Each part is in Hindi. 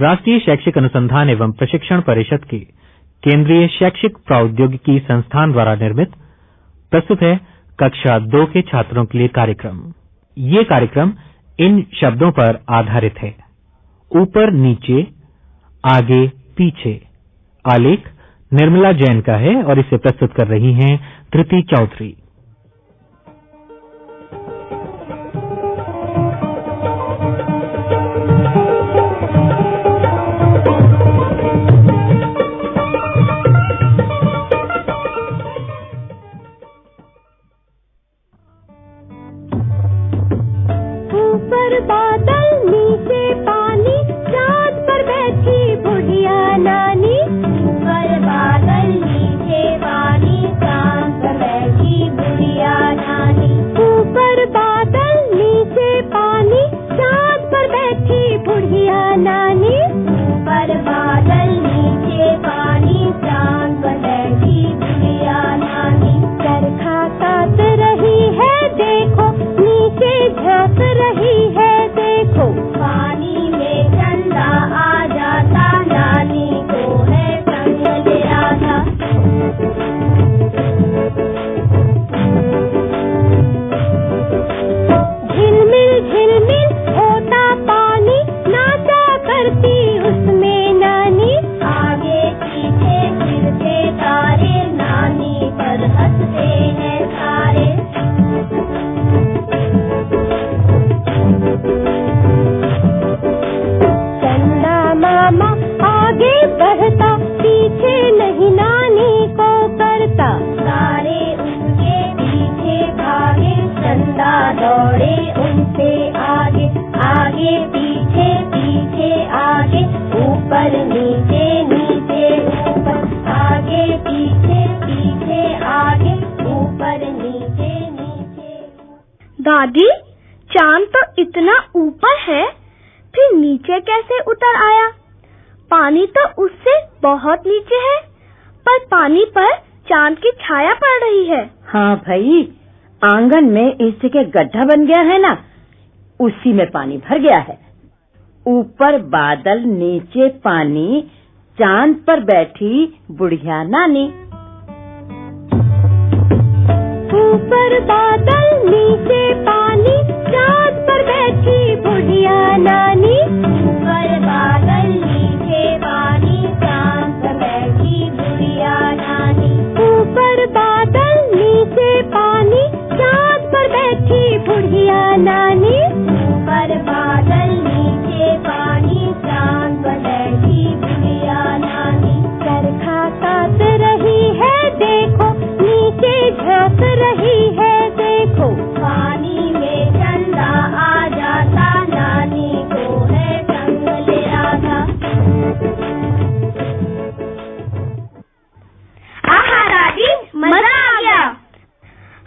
राष्ट्रीय शैक्षिक अनुसंधान एवं प्रशिक्षण परिषद के केंद्रीय शैक्षिक प्रौद्योगिकी संस्थान द्वारा निर्मित, प्रस्तुत है कक्षा दो के छात्रों के लिए कार्यक्रम। ये कार्यक्रम इन शब्दों पर आधारित है। ऊपर नीचे, आगे पीछे। आलेख निर्मला जैन का है और इसे प्रस्तुत कर रही हैं कृति चौधरी। बुढ़िया नानी दौड़े उनसे आगे आगे पीछे पीछे आगे ऊपर नीचे नीचे ऊपर आगे पीछे पीछे आगे ऊपर नीचे नीचे। दादी चाँद तो इतना ऊपर है फिर नीचे कैसे उतर आया? पानी तो उससे बहुत नीचे है पर पानी पर चाँद की छाया पड़ रही है। हाँ भाई आँगन में इस जगह गड्ढा बन गया है ना, उसी में पानी भर गया है। ऊपर बादल, नीचे पानी, चाँद पर बैठी बुढ़िया नानी। ऊपर बादल, नीचे पानी, चाँद पर बैठी बुढ़िया नानी। ऊपर बादल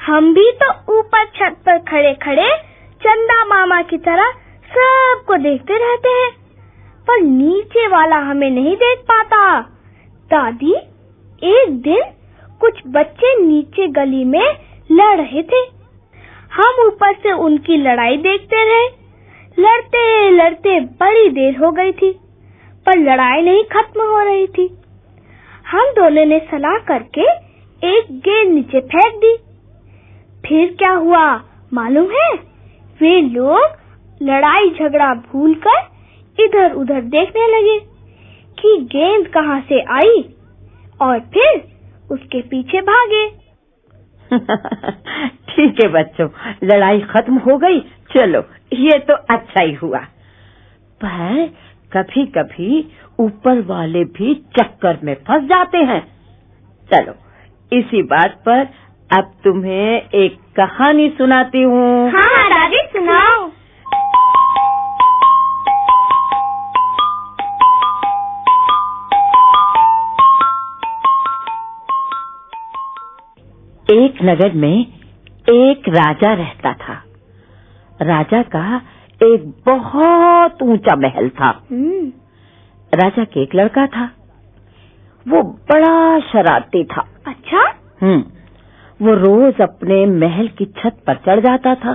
हम भी तो ऊपर छत पर खड़े खड़े चंदा मामा की तरह सबको देखते रहते हैं। पर नीचे वाला हमें नहीं देख पाता। दादी, एक दिन कुछ बच्चे नीचे गली में लड़ रहे थे। हम ऊपर से उनकी लड़ाई देखते रहे। लड़ते लड़ते बड़ी देर हो गई थी, पर लड़ाई नहीं खत्म हो रही थी। हम दोनों ने सलाह करके एक गेंद नीचे फेंक दी। फिर क्या हुआ? मालूम है? वे लोग लड़ाई झगड़ा भूलकर इधर उधर देखने लगे कि गेंद कहाँ से आई और फिर उसके पीछे भागे। ठीक है बच्चों, लड़ाई खत्म हो गई। चलो, ये तो अच्छा ही हुआ। पर कभी कभी ऊपर वाले भी चक्कर में फंस जाते हैं। चलो, इसी बात पर अब तुम्हें एक कहानी सुनाती हूँ। हाँ दादी सुनाओ। एक नगर में एक राजा रहता था। राजा का एक बहुत ऊँचा महल था। हम्म, राजा के एक लड़का था। वो बड़ा शरारती था। अच्छा? हम्म। वो रोज अपने महल की छत पर चढ़ जाता था।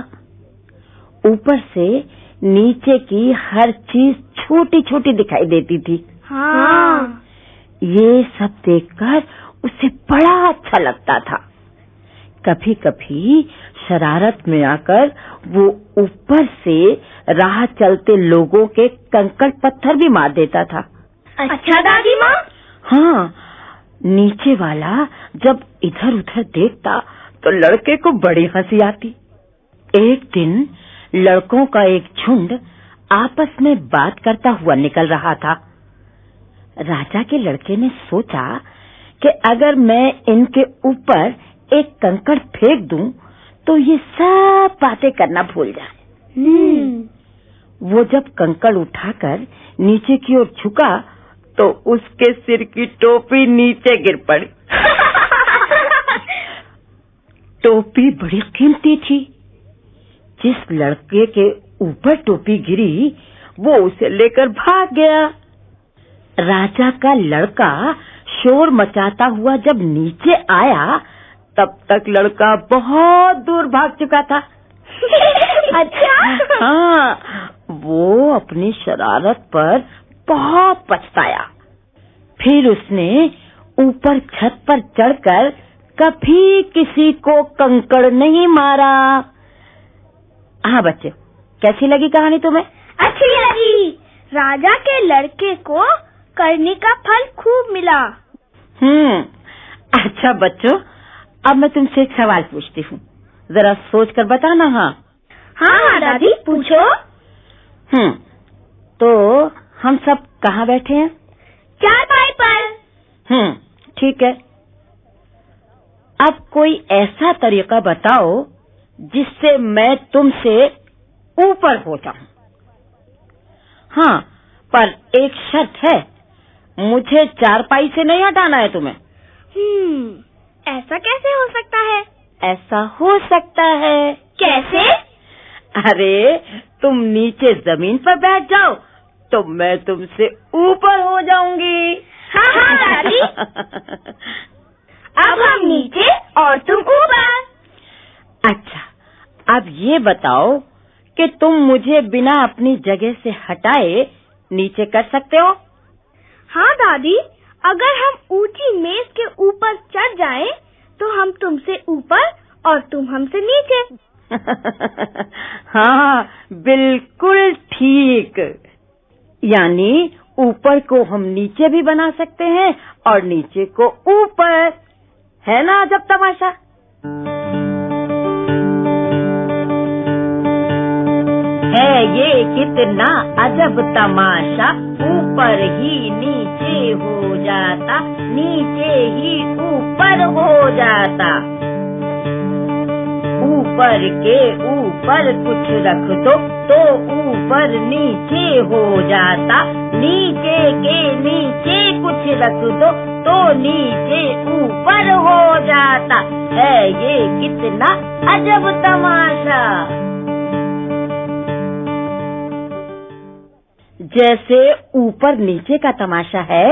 ऊपर से नीचे की हर चीज़ छोटी छोटी दिखाई देती थी। हाँ। ये सब देखकर उसे बड़ा अच्छा लगता था। कभी कभी शरारत में आकर वो ऊपर से राह चलते लोगों के कंकड़ पत्थर भी मार देता था। अच्छा दादी माँ? हाँ नीचे वाला जब इधर उधर देखता तो लड़के को बड़ी हँसी आती। एक दिन लड़कों का एक झुंड आपस में बात करता हुआ निकल रहा था। राजा के लड़के ने सोचा कि अगर मैं इनके ऊपर एक कंकड़ फेंक दूँ तो ये सब बातें करना भूल जाए। हम्म। वो जब कंकड़ उठाकर नीचे की ओर झुका तो उसके सिर की टोपी नीचे गिर पड़ी। टोपी बड़ी कीमती थी। जिस लड़के के ऊपर टोपी गिरी वो उसे लेकर भाग गया। राजा का लड़का शोर मचाता हुआ जब नीचे आया तब तक लड़का बहुत दूर भाग चुका था। अच्छा। हाँ वो अपनी शरारत पर बहुत पछताया। फिर उसने ऊपर छत पर चढ़कर कभी किसी को कंकड़ नहीं मारा। हाँ बच्चे कैसी लगी कहानी तुम्हें? अच्छी लगी। राजा के लड़के को करने का फल खूब मिला। हम्म अच्छा बच्चों अब मैं तुमसे एक सवाल पूछती हूँ। जरा सोच कर बताना हाँ हाँ। हाँ दादी पूछो। हम्म तो हम सब कहाँ बैठे हैं? चार भाई पर। हम्म ठीक है। अब कोई ऐसा तरीका बताओ जिससे मैं तुमसे ऊपर हो जाऊँ। हाँ पर एक शर्त है। मुझे चारपाई से नहीं हटाना है तुम्हें। हम्म ऐसा कैसे हो सकता है? ऐसा हो सकता है। कैसे? अरे तुम नीचे ज़मीन पर बैठ जाओ तो मैं तुमसे ऊपर हो जाऊँगी। हाँ हाँ दादी अब हम नीचे और तुम ऊपर। अच्छा अब ये बताओ कि तुम मुझे बिना अपनी जगह से हटाए नीचे कर सकते हो? हाँ दादी। अगर हम ऊँची मेज के ऊपर चढ़ जाएँ, तो हम तुमसे ऊपर और तुम हमसे नीचे। हाँ बिल्कुल ठीक। यानी ऊपर को हम नीचे भी बना सकते हैं और नीचे को ऊपर। है ना जब तमाशा? है ये कितना अजब तमाशा। ऊपर ही नीचे हो जाता, नीचे ही ऊपर हो जाता। ऊपर के ऊपर कुछ रख दो ऊपर नीचे हो जाता। नीचे के नीचे कुछ रख दो तो नीचे ऊपर हो जाता। है ये कितना अजब तमाशा। जैसे ऊपर नीचे का तमाशा है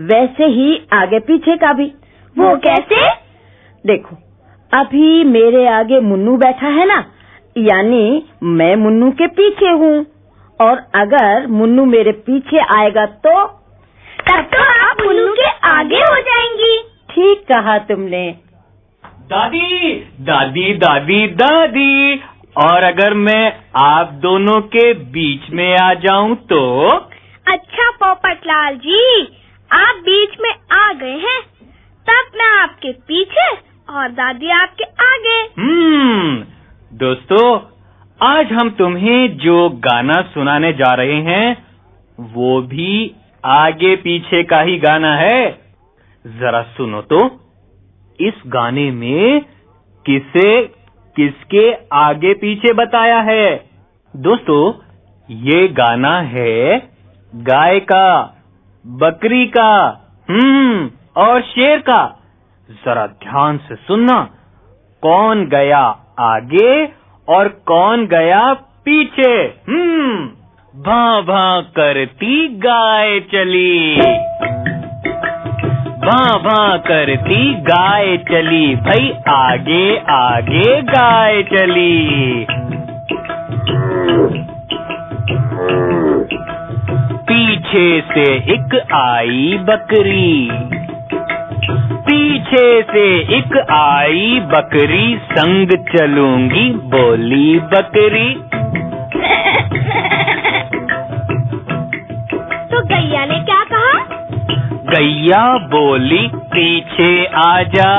वैसे ही आगे पीछे का भी। वो कैसे? देखो अभी मेरे आगे मुन्नू बैठा है ना यानी मैं मुन्नू के पीछे हूँ। और अगर मुन्नू मेरे पीछे आएगा तो तब तो आप उल्लू के आगे हो जाएँगी। ठीक कहा तुमने। दादी दादी दादी दादी और अगर मैं आप दोनों के बीच में आ जाऊँ तो? अच्छा पोपट लाल जी आप बीच में आ गए हैं। तब मैं आपके पीछे और दादी आपके आगे। हम्म दोस्तों, आज हम तुम्हें जो गाना सुनाने जा रहे हैं, वो भी आगे पीछे का ही गाना है। जरा सुनो तो इस गाने में किसे, किसके आगे पीछे बताया है? दोस्तों, ये गाना है गाय का बकरी का हम्म और शेर का। जरा ध्यान से सुनना, कौन गया आगे और कौन गया पीछे? हम्म भां भां करती गाय चली। भां भां करती गाय चली, भाई आगे आगे गाय चली। पीछे से एक आई बकरी। पीछे से एक आई बकरी संग चलूँगी बोली बकरी। तो गैया ने क्या कहा? गैया बोली पीछे आजा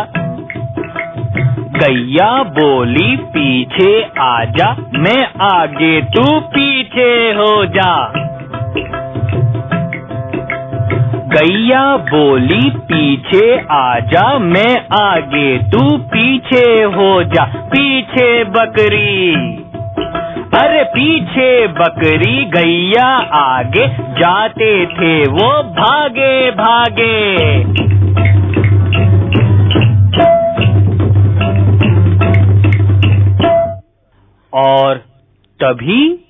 गैया बोली पीछे आजा मैं आगे तू पीछे हो जा। गैया बोली, पीछे आजा मैं आगे, तू पीछे हो जा। पीछे बकरी। अरे पीछे बकरी, गैया आगे, जाते थे वो भागे भागे। और तभी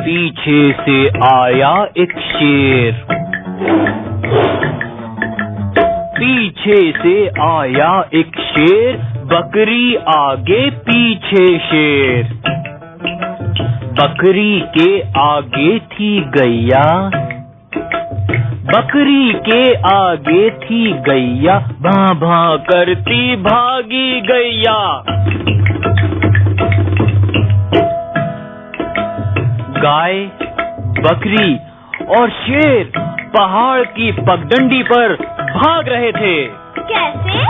पीछे से आया एक शेर। पीछे से आया एक शेर, बकरी आगे पीछे शेर। बकरी के आगे थी गैया। बकरी के आगे थी गैया। भां भां करती भागी गैया। गाय बकरी और शेर पहाड़ की पगडंडी पर भाग रहे थे। कैसे?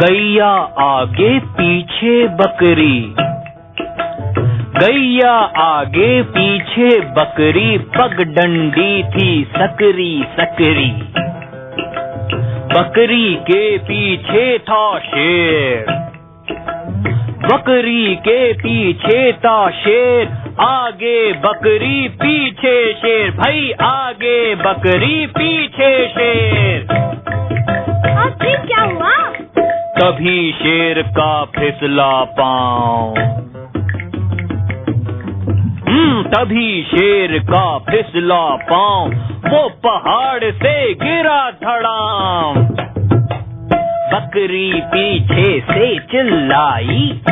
गैया आगे पीछे बकरी। गैया आगे पीछे बकरी पगडंडी थी सकरी सकरी। बकरी के पीछे था शेर। बकरी के पीछे था शेर आगे बकरी पीछे शेर। भाई आगे बकरी पीछे शेर। और फिर क्या हुआ? तभी शेर का फिसला पाँव। हम्म तभी शेर का फिसला पाँव। वो पहाड़ से गिरा धड़ाम। बकरी पीछे से चिल्लाई।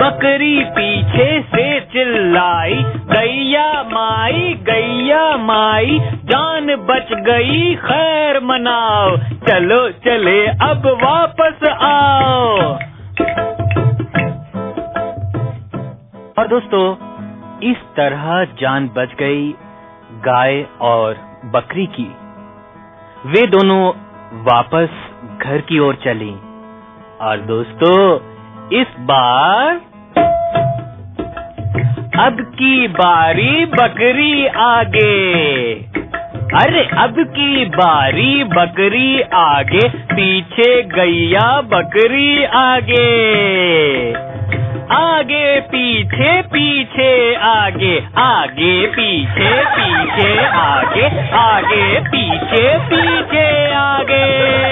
बकरी पीछे से चिल्लाई, गैया माई गैया माई, जान बच गई, खैर मनाओ, चलो चले अब वापस आओ। और दोस्तों, इस तरह जान बच गई, गाय और बकरी की। वे दोनों वापस घर की ओर चली। और दोस्तों, इस बार अब की बारी बकरी आगे। अरे, अब की बारी बकरी आगे, पीछे गैया बकरी आगे। आगे, पीछे पीछे आगे आगे, पीछे पीछे आगे आगे, पीछे पीछे आगे।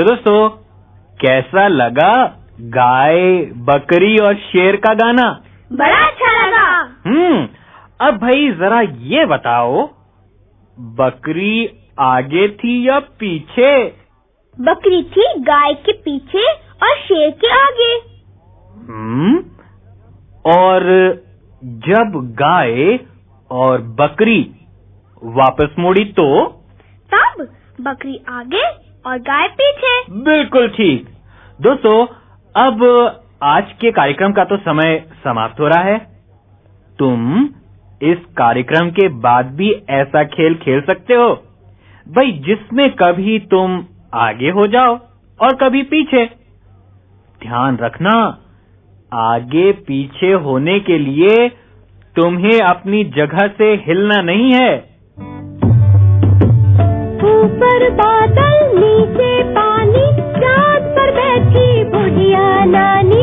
तो दोस्तों कैसा लगा गाय बकरी और शेर का गाना? बड़ा अच्छा लगा। हम्म अब भाई जरा ये बताओ बकरी आगे थी या पीछे? बकरी थी गाय के पीछे और शेर के आगे। हम्म और जब गाय और बकरी वापस मुड़ी तो? तब बकरी आगे और गाय पीछे बिल्कुल ठीक। दोस्तों अब आज के कार्यक्रम का तो समय समाप्त हो रहा है। तुम इस कार्यक्रम के बाद भी ऐसा खेल खेल सकते हो। भाई जिसमें कभी तुम आगे हो जाओ और कभी पीछे। ध्यान रखना आगे पीछे होने के लिए तुम्हें अपनी जगह से हिलना नहीं है। ऊपर बुढ़िया नानी